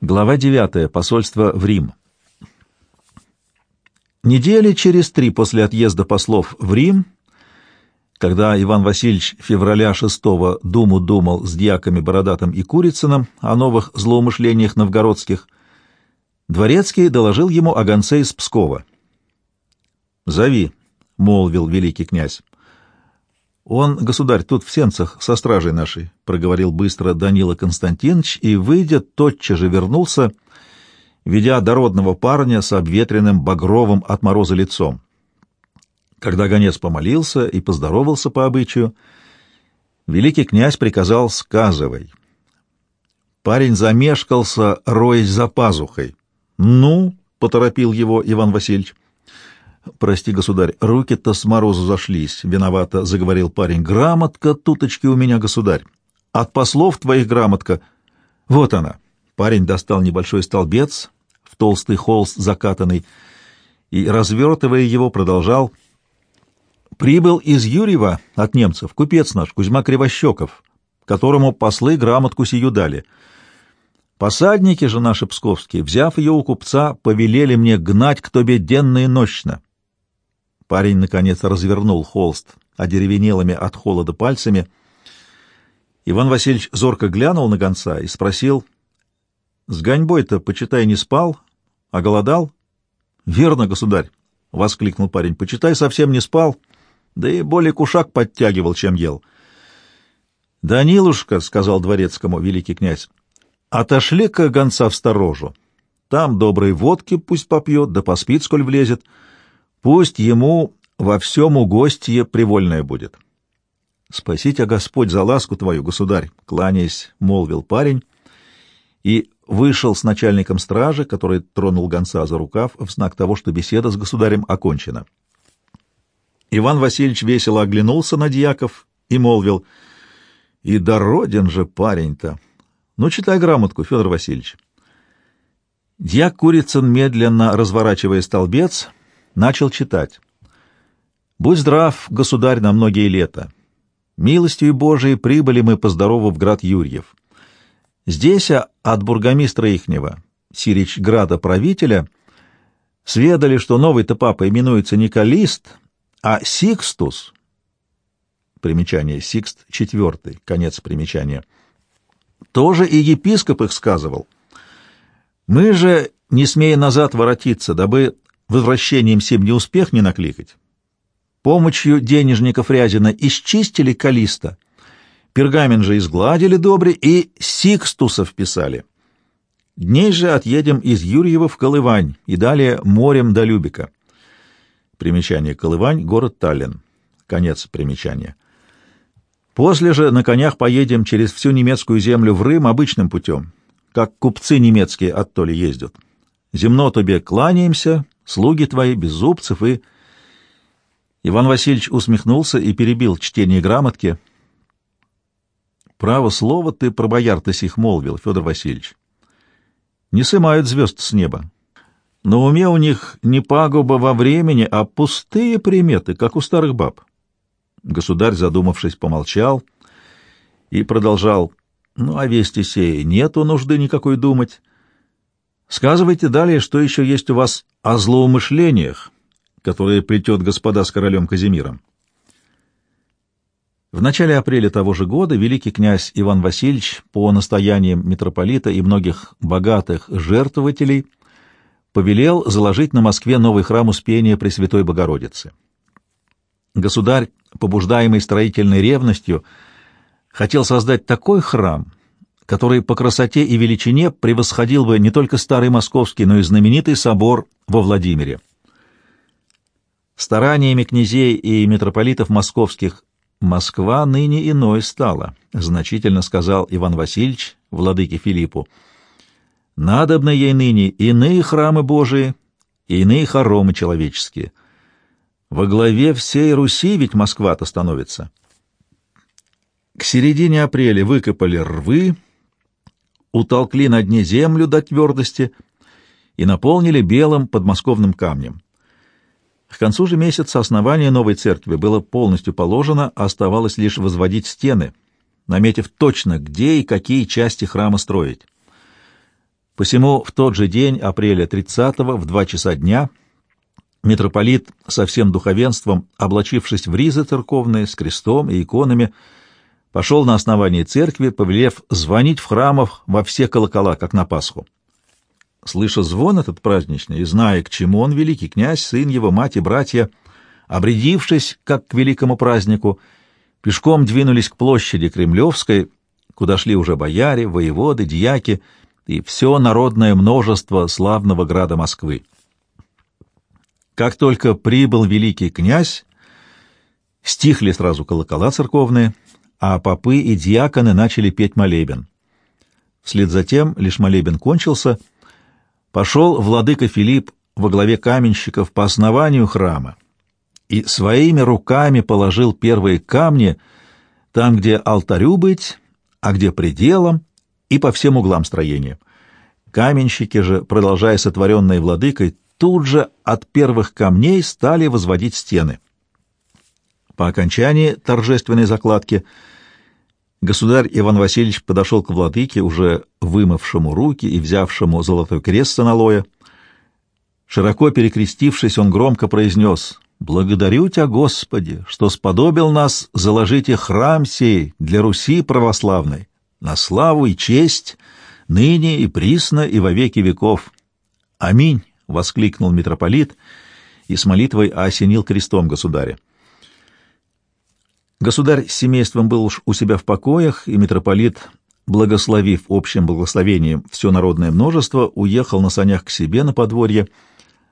Глава 9. Посольство в Рим. Недели через три после отъезда послов в Рим, когда Иван Васильевич февраля 6 думу думал с дьяками Бородатым и Курицыным о новых злоумышлениях новгородских, Дворецкий доложил ему о гонце из Пскова. «Зови», — молвил великий князь. «Он, государь, тут в сенцах со стражей нашей», — проговорил быстро Данила Константинович, и, выйдя, тотчас же вернулся, ведя дородного парня с обветренным багровым от мороза лицом. Когда гонец помолился и поздоровался по обычаю, великий князь приказал «сказывай». Парень замешкался, роясь за пазухой. «Ну?» — поторопил его Иван Васильевич. «Прости, государь, руки-то с морозу зашлись», — виновато заговорил парень. «Грамотка туточки у меня, государь. От послов твоих грамотка. Вот она». Парень достал небольшой столбец, в толстый холст закатанный, и, развертывая его, продолжал. «Прибыл из Юрьева от немцев купец наш, Кузьма Кривощеков, которому послы грамотку сию дали». Посадники же наши псковские, взяв ее у купца, повелели мне гнать к тебе денно и нощно. Парень, наконец, развернул холст одеревенелыми от холода пальцами. Иван Васильевич зорко глянул на гонца и спросил, «С гоньбой-то, почитай, не спал, а голодал?» «Верно, государь», — воскликнул парень, — «почитай, совсем не спал, да и более кушак подтягивал, чем ел». «Данилушка», — сказал дворецкому великий князь, — «отошли-ка гонца в сторожу. Там доброй водки пусть попьет, да поспит, сколь влезет». Пусть ему во всем угостье привольное будет. — Спасите, Господь, за ласку твою, государь! — кланяясь, молвил парень и вышел с начальником стражи, который тронул гонца за рукав в знак того, что беседа с государем окончена. Иван Васильевич весело оглянулся на дьяков и молвил, — И дороден же парень-то! Ну, читай грамотку, Федор Васильевич. Дьяк Курицын, медленно разворачивая столбец, — начал читать. «Будь здрав, государь, на многие лета. Милостью Божией прибыли мы по здорову в град Юрьев. Здеся от бургомистра ихнего, сиречь града правителя, сведали, что новый-то папа именуется не Калист, а Сикстус. Примечание Сикст четвертый, конец примечания. Тоже и епископ их сказывал. Мы же, не смея назад воротиться, дабы возвращением сим не успех не накликать. Помощью денежников Рязина исчистили Калиста, пергамент же изгладили добре и Сикстуса вписали. Дней же отъедем из Юрьева в Колывань и далее морем до Любика. Примечание Колывань, город Таллин. Конец примечания. После же на конях поедем через всю немецкую землю в Рим обычным путем, как купцы немецкие оттоли ездят. Земно тебе кланяемся, слуги твои, беззубцев и...» Иван Васильевич усмехнулся и перебил чтение грамотки. «Право слово ты про бояр-то сих молвил, Федор Васильевич. Не сымают звезд с неба. На уме у них не пагуба во времени, а пустые приметы, как у старых баб». Государь, задумавшись, помолчал и продолжал. «Ну, о вести сей нету нужды никакой думать. Сказывайте далее, что еще есть у вас о злоумышлениях, которые плетет господа с королем Казимиром. В начале апреля того же года великий князь Иван Васильевич по настояниям митрополита и многих богатых жертвователей повелел заложить на Москве новый храм Успения Пресвятой Богородицы. Государь, побуждаемый строительной ревностью, хотел создать такой храм, который по красоте и величине превосходил бы не только старый московский, но и знаменитый собор во Владимире. Стараниями князей и митрополитов московских Москва ныне иной стала, значительно сказал Иван Васильевич владыке Филиппу. Надобно ей ныне иные храмы Божии иные хоромы человеческие. Во главе всей Руси ведь Москва-то становится. К середине апреля выкопали рвы, утолкли на дне землю до твердости и наполнили белым подмосковным камнем. К концу же месяца основание новой церкви было полностью положено, а оставалось лишь возводить стены, наметив точно, где и какие части храма строить. Посему в тот же день, апреля 30-го, в два часа дня, митрополит со всем духовенством, облачившись в ризы церковные, с крестом и иконами, пошел на основание церкви, повелев звонить в храмах во все колокола, как на Пасху. Слыша звон этот праздничный и зная, к чему он, великий князь, сын его, мать и братья, обрядившись, как к великому празднику, пешком двинулись к площади Кремлевской, куда шли уже бояре, воеводы, дьяки и все народное множество славного града Москвы. Как только прибыл великий князь, стихли сразу колокола церковные, а попы и диаконы начали петь молебен. Вслед за тем, лишь молебен кончился, пошел владыка Филипп во главе каменщиков по основанию храма и своими руками положил первые камни там, где алтарю быть, а где пределом, и по всем углам строения. Каменщики же, продолжая сотворенной владыкой, тут же от первых камней стали возводить стены. По окончании торжественной закладки государь Иван Васильевич подошел к владыке, уже вымывшему руки и взявшему золотой крест с аналоя. Широко перекрестившись, он громко произнес «Благодарю Тебя, Господи, что сподобил нас заложить и храм сей для Руси православной, на славу и честь, ныне и присно и во веки веков. Аминь!» — воскликнул митрополит и с молитвой осенил крестом государя. Государь с семейством был уж у себя в покоях, и митрополит, благословив общим благословением все народное множество, уехал на санях к себе на подворье,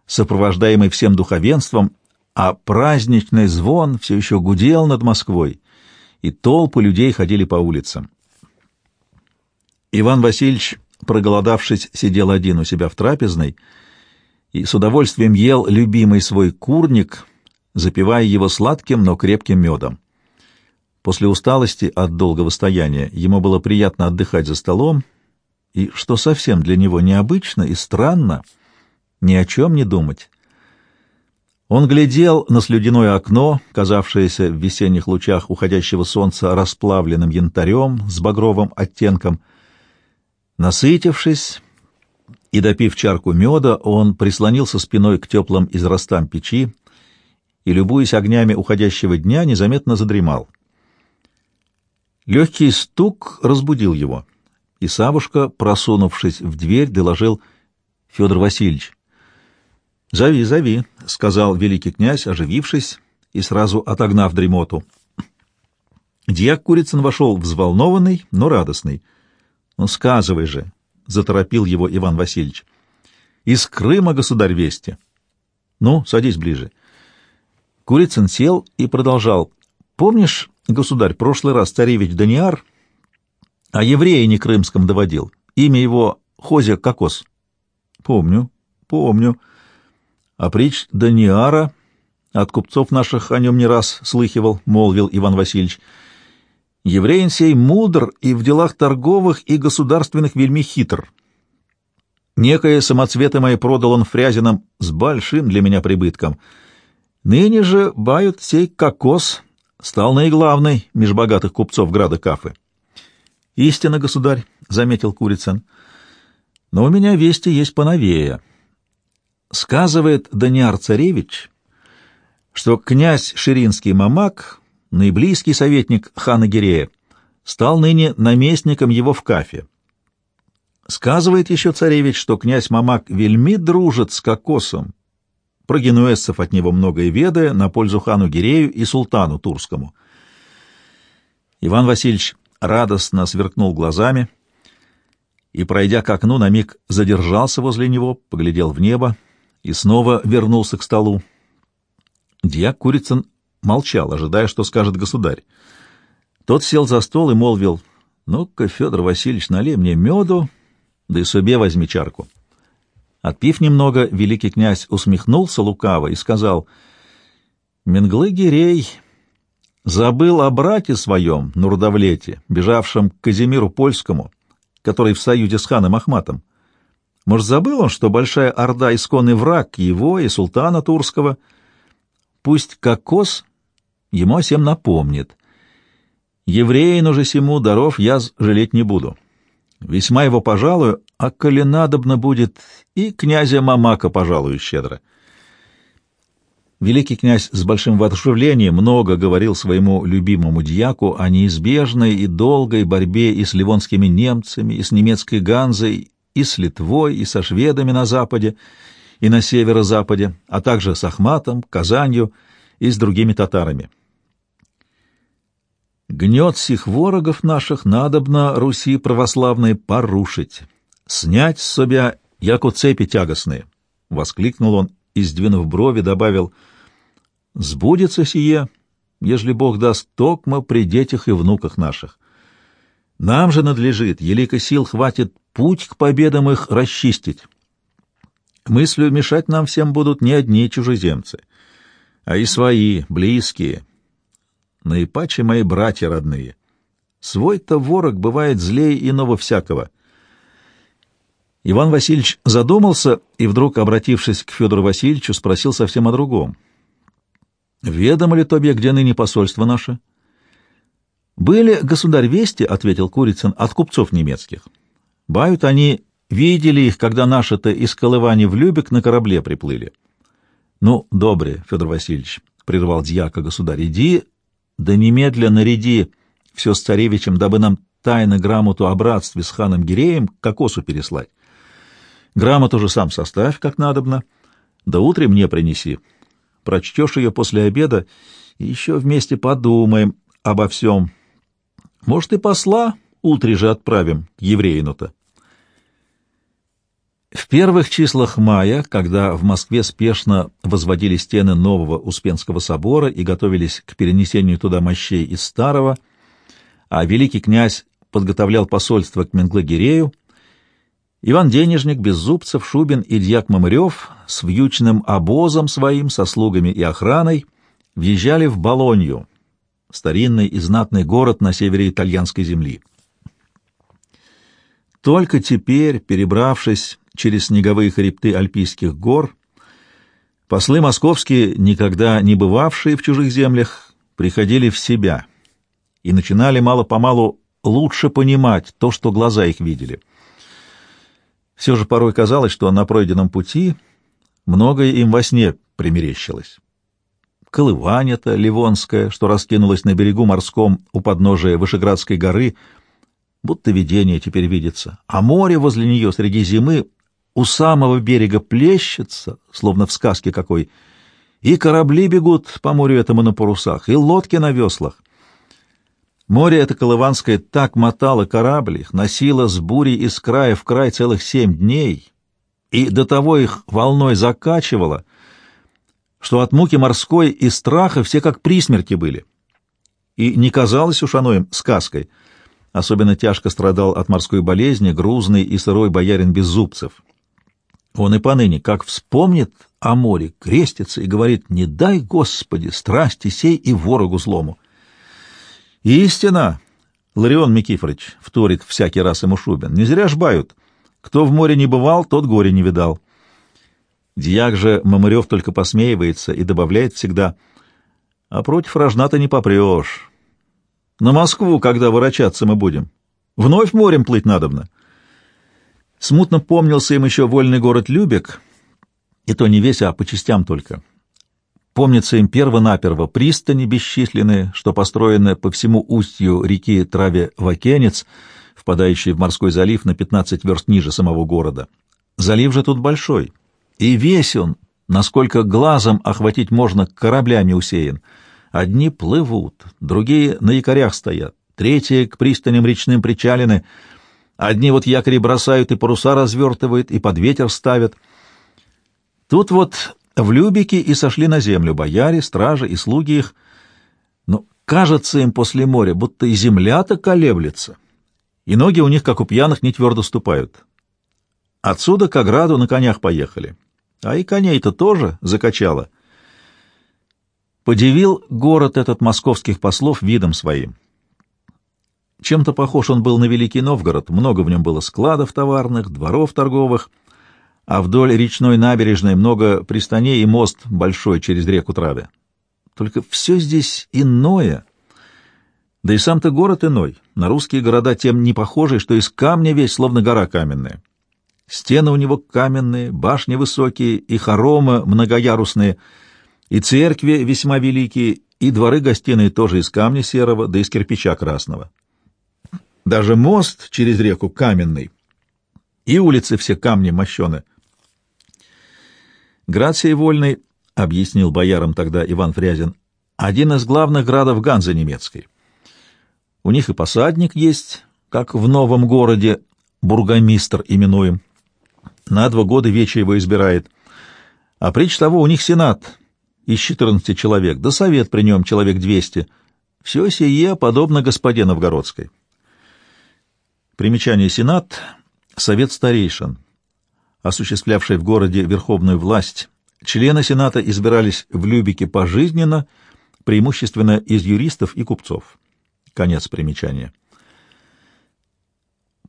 сопровождаемый всем духовенством, а праздничный звон все еще гудел над Москвой, и толпы людей ходили по улицам. Иван Васильевич, проголодавшись, сидел один у себя в трапезной и с удовольствием ел любимый свой курник, запивая его сладким, но крепким медом. После усталости от долгого стояния ему было приятно отдыхать за столом, и, что совсем для него необычно и странно, ни о чем не думать. Он глядел на слюдяное окно, казавшееся в весенних лучах уходящего солнца расплавленным янтарем с багровым оттенком — Насытившись и допив чарку меда, он прислонился спиной к теплым израстам печи и, любуясь огнями уходящего дня, незаметно задремал. Легкий стук разбудил его, и Савушка, просунувшись в дверь, доложил Федор Васильевич. «Зови, зови», — сказал великий князь, оживившись и сразу отогнав дремоту. Дьяк Курицын вошел взволнованный, но радостный — ну, сказывай же, — заторопил его Иван Васильевич. — Из Крыма, государь, вести. Ну, садись ближе. Курицын сел и продолжал. Помнишь, государь, прошлый раз царевич Даниар о еврее не крымском доводил? Имя его Хозя Кокос. Помню, помню. А притч Даниара от купцов наших о нем не раз слыхивал, молвил Иван Васильевич. Евреин сей мудр и в делах торговых и государственных вельми хитр. Некое самоцветы мои продал он фрязином с большим для меня прибытком. Ныне же бают сей кокос стал наиглавной меж богатых купцов града Кафы. «Истинно, государь», — заметил Курицын, — «но у меня вести есть поновее». Сказывает Даниар Царевич, что князь Ширинский Мамак наиблизкий советник хана Гирея, стал ныне наместником его в Кафе. Сказывает еще царевич, что князь Мамак вельми дружит с Кокосом, про генуэзцев от него многое ведая, на пользу хану Гирею и султану Турскому. Иван Васильевич радостно сверкнул глазами и, пройдя к окну, на миг задержался возле него, поглядел в небо и снова вернулся к столу. Дьяк Курицын молчал, ожидая, что скажет государь. Тот сел за стол и молвил, «Ну-ка, Федор Васильевич, налей мне меду, да и себе возьми чарку». Отпив немного, великий князь усмехнулся лукаво и сказал, «Менглы Гирей забыл о брате своем, Нурдавлете, бежавшем к Казимиру Польскому, который в союзе с ханом Ахматом. Может, забыл он, что большая орда исконный враг его и султана Турского? Пусть Кокос ему всем напомнит. Евреин уже сему даров я жалеть не буду. Весьма его пожалую, а коли надобно будет, и князя Мамака пожалую щедро. Великий князь с большим воодушевлением много говорил своему любимому дьяку о неизбежной и долгой борьбе и с ливонскими немцами, и с немецкой Ганзой, и с Литвой, и со шведами на западе, и на северо-западе, а также с Ахматом, Казанью и с другими татарами. Гнет сих ворогов наших надобно Руси православной порушить, снять с себя, яко цепи тягостные, — воскликнул он и, сдвинув брови, добавил, «Сбудется сие, ежели Бог даст токмо при детях и внуках наших. Нам же надлежит, елико сил хватит путь к победам их расчистить. Мыслью мешать нам всем будут не одни чужеземцы, а и свои, близкие, наипаче мои братья родные. Свой-то ворог бывает злее иного всякого». Иван Васильевич задумался и, вдруг, обратившись к Федору Васильевичу, спросил совсем о другом. «Ведомо ли тебе, где ныне посольство наше?» «Были, государь, вести, — ответил Курицын, — от купцов немецких. Бают они, видели их, когда наши-то из Колывани в Любек на корабле приплыли». «Ну, добре, Федор Васильевич, — прервал дьяка государь, — иди, да немедленно наряди все с царевичем, дабы нам тайно грамоту о братстве с ханом Гиреем к кокосу переслать. Грамоту же сам составь, как надобно, да утром мне принеси. Прочтешь ее после обеда, и еще вместе подумаем обо всем. Может, и посла утре же отправим к евреину-то. В первых числах мая, когда в Москве спешно возводили стены нового Успенского собора и готовились к перенесению туда мощей из старого, а великий князь подготовлял посольство к Менглы-Гирею, Иван Денежник, Беззубцев, Шубин и дьяк Мамырев с вьючным обозом своим, со слугами и охраной въезжали в Болонью, старинный и знатный город на севере итальянской земли. Только теперь, перебравшись через снеговые хребты Альпийских гор, послы московские, никогда не бывавшие в чужих землях, приходили в себя и начинали мало-помалу лучше понимать то, что глаза их видели — все же порой казалось, что на пройденном пути многое им во сне примерещилось. Колывание-то Ливонское, что раскинулось на берегу морском у подножия Вышеградской горы, будто видение теперь видится, а море возле нее среди зимы у самого берега плещется, словно в сказке какой, и корабли бегут по морю этому на парусах, и лодки на веслах. Море это колыванское так мотало корабль, их носило с бурей из края в край целых семь дней, и до того их волной закачивало, что от муки морской и страха все как при смерти были. И не казалось уж оно им сказкой. Особенно тяжко страдал от морской болезни грузный и сырой боярин Беззубцев. Он и поныне, как вспомнит о море, крестится и говорит «Не дай, Господи, страсти сей и ворогу злому». «Истина!» — Ларион Микифорович вторит всякий раз ему Шубин. «Не зря жбают. Кто в море не бывал, тот горе не видал». Дьяк же Мамырев только посмеивается и добавляет всегда, «А против рожна-то не попрешь. На Москву, когда ворочаться мы будем, вновь морем плыть надобно». Смутно помнился им еще вольный город Любек, и то не весь, а по частям только. Помнится им перво-наперво пристани бесчисленные, что построены по всему устью реки Траве-Вакенец, впадающей в морской залив на 15 верст ниже самого города. Залив же тут большой, и весь он, насколько глазом охватить можно, кораблями усеян. Одни плывут, другие на якорях стоят, третьи к пристаням речным причалены, одни вот якори бросают и паруса развертывают, и под ветер ставят. Тут вот в Любике и сошли на землю бояре, стражи и слуги их. Но кажется им после моря, будто и земля-то колеблется, и ноги у них, как у пьяных, не твердо ступают. Отсюда к ограду на конях поехали, а и коней-то тоже закачало. Подивил город этот московских послов видом своим. Чем-то похож он был на Великий Новгород, много в нем было складов товарных, дворов торговых — а вдоль речной набережной много пристаней и мост большой через реку Траве. Только все здесь иное. Да и сам-то город иной, на русские города тем не похожий, что из камня весь, словно гора каменная. Стены у него каменные, башни высокие, и хоромы многоярусные, и церкви весьма великие, и дворы гостиные тоже из камня серого, да из кирпича красного. Даже мост через реку каменный, и улицы все камни мощены. Град сей вольный, — объяснил боярам тогда Иван Фрязин, — один из главных градов Ганзы немецкой. У них и посадник есть, как в новом городе, бургомистр именуем. На два года вече его избирает. А прич того у них сенат из четырнадцати человек, да совет при нем человек двести. Все сие подобно господе Новгородской. Примечание сенат — совет старейшин, осуществлявший в городе верховную власть. Члены сената избирались в Любике пожизненно, преимущественно из юристов и купцов. Конец примечания.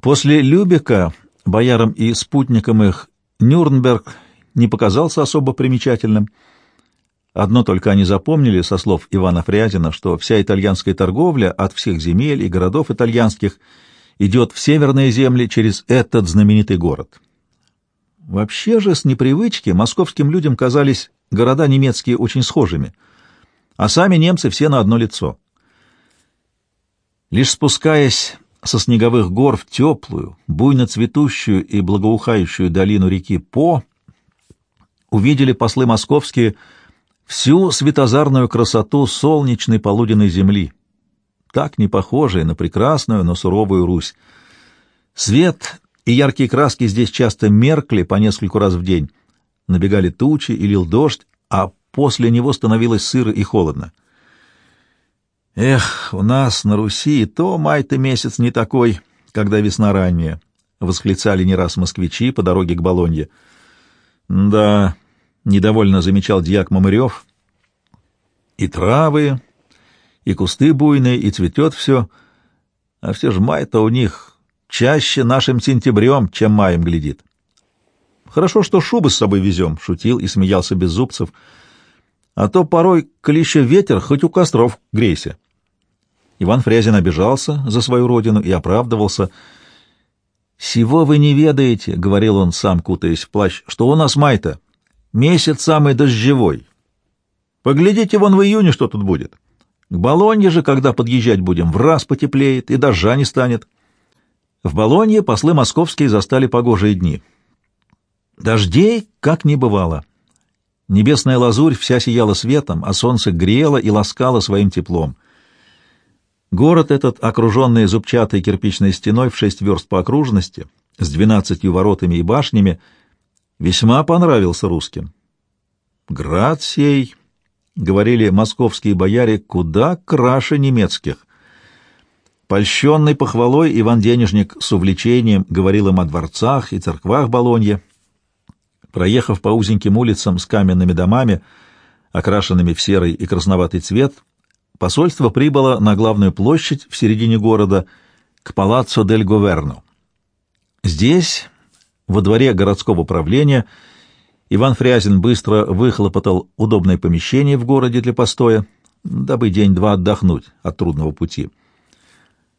После Любека боярам и спутникам их Нюрнберг не показался особо примечательным. Одно только они запомнили со слов Ивана Фрязина, что вся итальянская торговля от всех земель и городов итальянских идет в северные земли через этот знаменитый город. Вообще же с непривычки московским людям казались города немецкие очень схожими, а сами немцы все на одно лицо. Лишь спускаясь со снеговых гор в теплую, буйно цветущую и благоухающую долину реки По, увидели послы московские всю светозарную красоту солнечной полуденной земли, так не похожей на прекрасную, но суровую Русь. Свет и яркие краски здесь часто меркли по нескольку раз в день, набегали тучи и лил дождь, а после него становилось сыро и холодно. Эх, у нас на Руси то май-то месяц не такой, когда весна ранняя, — восклицали не раз москвичи по дороге к Болонье. — Да, — недовольно замечал дьяк Мамырев, — и травы, и кусты буйные, и цветет все, а все же май-то у них чаще нашим сентябрем, чем маем глядит. — Хорошо, что шубы с собой везем, — шутил и смеялся Беззубцев, — а то порой, коли ветер, хоть у костров грейся. — Иван Фрязин обижался за свою родину и оправдывался. «Сего вы не ведаете», — говорил он сам, кутаясь в плащ, — «что у нас май-то? Месяц самый дождевой. Поглядите вон в июне, что тут будет. К Болонье же, когда подъезжать будем, в раз потеплеет и дождя не станет». В Болонье послы московские застали погожие дни. Дождей как не бывало. Небесная лазурь вся сияла светом, а солнце грело и ласкало своим теплом — Город этот, окруженный зубчатой кирпичной стеной в шесть верст по окружности, с двенадцатью воротами и башнями, весьма понравился русским. «Град сей», — говорили московские бояре, — «куда краше немецких». Польщенный похвалой Иван Денежник с увлечением говорил им о дворцах и церквах Болонье. Проехав по узеньким улицам с каменными домами, окрашенными в серый и красноватый цвет, посольство прибыло на главную площадь в середине города, к Палаццо дель Говерно. Здесь, во дворе городского управления, Иван Фрязин быстро выхлопотал удобное помещение в городе для постоя, дабы день-два отдохнуть от трудного пути —